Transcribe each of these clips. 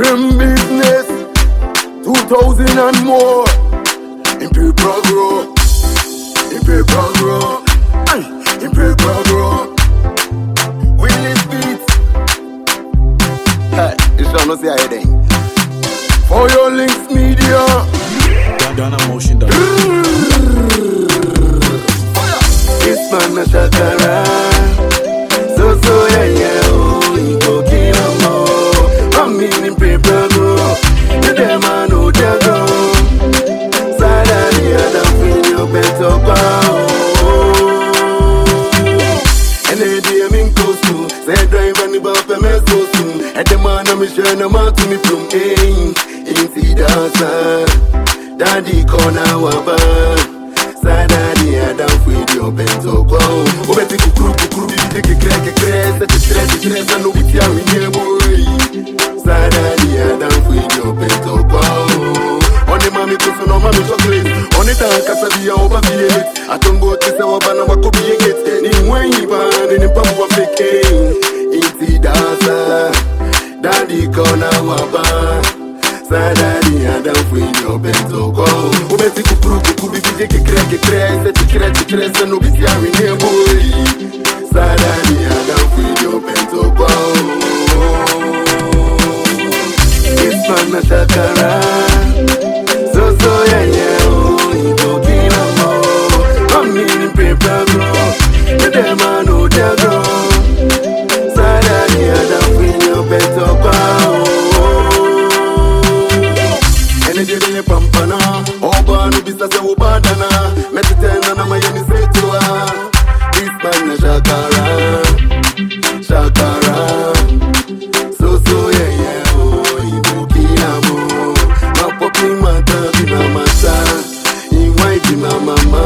Rim business, 2000 and more. Improve grow, improve grow, ay, improve grow. Willis beats. Hey, you shall not say anything. For your links media. Ghana motion dot This man a shakara. So so yeah yeah the I'm to me from hey. In see dancer. Daddy corner waba. Sada the other feel you better bow. Obeti kukuru kukuru bibi kekre kekre. Sete tre kekre sa no biti a winye boy. Sada the other feel you better bow. On the mommy kusu no mommy chocolate. On the tank kasa biya oba biye. Atongo tese waba na wako biye get. Ni mwenyi ba ni mpamu wa fake. Inti dasa. Daddy kona waba. Sadari adam fwini obento kwa Ubeti kukuru kukuru bibi kekre na shakara Shakara So so yeah yeah oh Ibuki amo Mapopi mata bina mata Iwai bina mama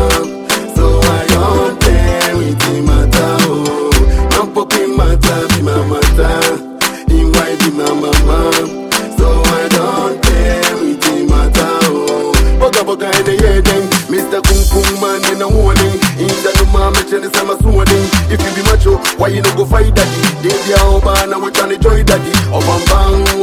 So I don't care with mata oh. Mapopi mata bina mata Iwai bina mama So I don't care with mata oh. Boga boga ene yedeng Mr. Kung Kung man in a warning swording eh, If you be macho, why you no go fight daddy? They be a oba na we can enjoy daddy Oh bam bam,